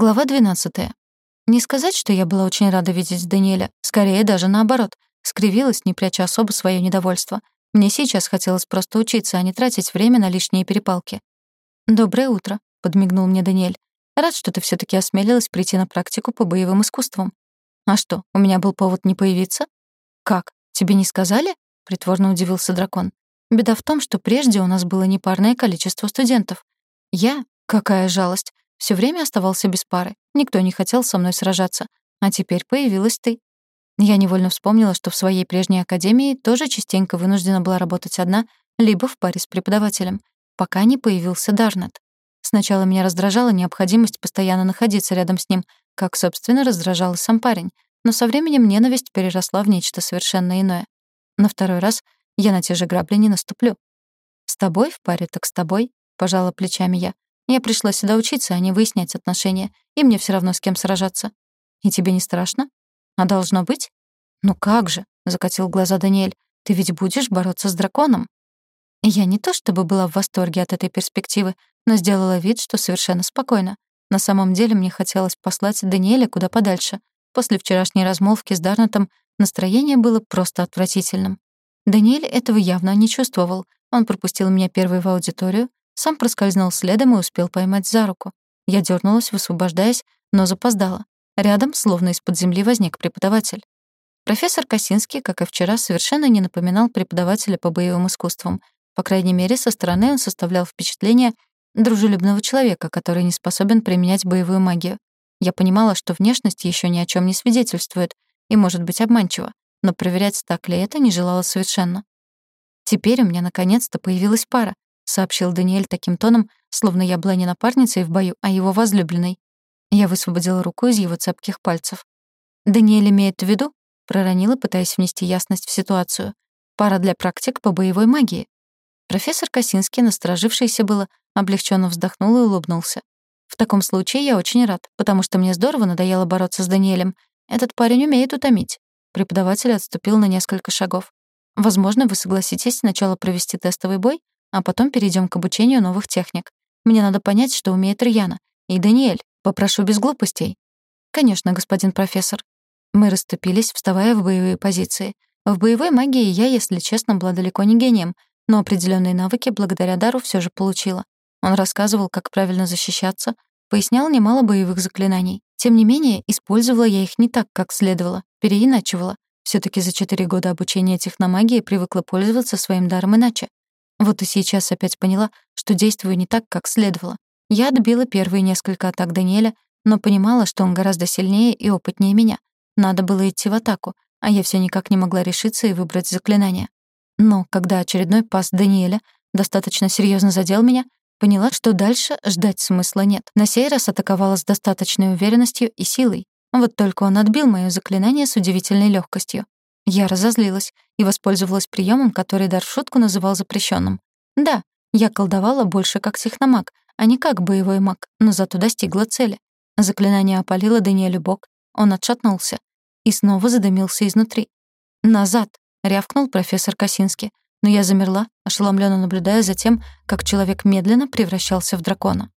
Глава 12. Не сказать, что я была очень рада видеть Даниэля, скорее даже наоборот. Скривилась, не пряча особо свое недовольство. Мне сейчас хотелось просто учиться, а не тратить время на лишние перепалки. «Доброе утро», — подмигнул мне Даниэль. «Рад, что ты все таки осмелилась прийти на практику по боевым искусствам». «А что, у меня был повод не появиться?» «Как? Тебе не сказали?» — притворно удивился дракон. «Беда в том, что прежде у нас было непарное количество студентов. Я, какая жалость, все время оставался без пары. Никто не хотел со мной сражаться. А теперь появилась ты. Я невольно вспомнила, что в своей прежней академии тоже частенько вынуждена была работать одна, либо в паре с преподавателем, пока не появился Дарнет. Сначала меня раздражала необходимость постоянно находиться рядом с ним, как, собственно, раздражал и сам парень. Но со временем ненависть переросла в нечто совершенно иное. На второй раз я на те же грабли не наступлю. «С тобой в паре, так с тобой», — пожала плечами я. Я пришла сюда учиться, а не выяснять отношения, и мне все равно с кем сражаться. И тебе не страшно? А должно быть? Ну как же, закатил глаза Даниэль. Ты ведь будешь бороться с драконом. Я не то чтобы была в восторге от этой перспективы, но сделала вид, что совершенно спокойно. На самом деле мне хотелось послать Даниэля куда подальше. После вчерашней размолвки с Дарнетом настроение было просто отвратительным. Даниэль этого явно не чувствовал. Он пропустил меня первой в аудиторию, сам проскользнул следом и успел поймать за руку. Я дернулась, высвобождаясь, но запоздала. Рядом, словно из-под земли, возник преподаватель. Профессор Косинский, как и вчера, совершенно не напоминал преподавателя по боевым искусствам. По крайней мере, со стороны он составлял впечатление дружелюбного человека, который не способен применять боевую магию. Я понимала, что внешность еще ни о чем не свидетельствует и может быть обманчива, но проверять, так ли это, не желала совершенно. Теперь у меня наконец-то появилась пара, сообщил Даниэль таким тоном, словно я была не напарницей в бою, а его возлюбленной. Я высвободила руку из его цепких пальцев. «Даниэль имеет в виду?» — проронила, пытаясь внести ясность в ситуацию. «Пара для практик по боевой магии». Профессор Косинский, насторожившийся было, облегченно вздохнул и улыбнулся. «В таком случае я очень рад, потому что мне здорово надоело бороться с Даниэлем. Этот парень умеет утомить». Преподаватель отступил на несколько шагов. «Возможно, вы согласитесь сначала провести тестовый бой, а потом перейдем к обучению новых техник. Мне надо понять, что умеет Рьяна. И Даниэль, попрошу без глупостей. Конечно, господин профессор. Мы расступились, вставая в боевые позиции. В боевой магии я, если честно, была далеко не гением, но определенные навыки благодаря дару все же получила. Он рассказывал, как правильно защищаться, пояснял немало боевых заклинаний. Тем не менее, использовала я их не так, как следовало, переиначивала. все таки за четыре года обучения техномагии привыкла пользоваться своим даром иначе. Вот и сейчас опять поняла, что действую не так, как следовало. Я отбила первые несколько атак Даниэля, но понимала, что он гораздо сильнее и опытнее меня. Надо было идти в атаку, а я все никак не могла решиться и выбрать заклинание. Но когда очередной пас Даниэля достаточно серьезно задел меня, поняла, что дальше ждать смысла нет. На сей раз атаковала с достаточной уверенностью и силой. Вот только он отбил моё заклинание с удивительной легкостью. Я разозлилась и воспользовалась приемом, который дар шутку называл запрещенным. Да, я колдовала больше как техномаг, а не как боевой маг, но зато достигла цели. Заклинание опалило Даниэлю бок, он отшатнулся и снова задымился изнутри. «Назад!» — рявкнул профессор Косинский, но я замерла, ошеломленно наблюдая за тем, как человек медленно превращался в дракона.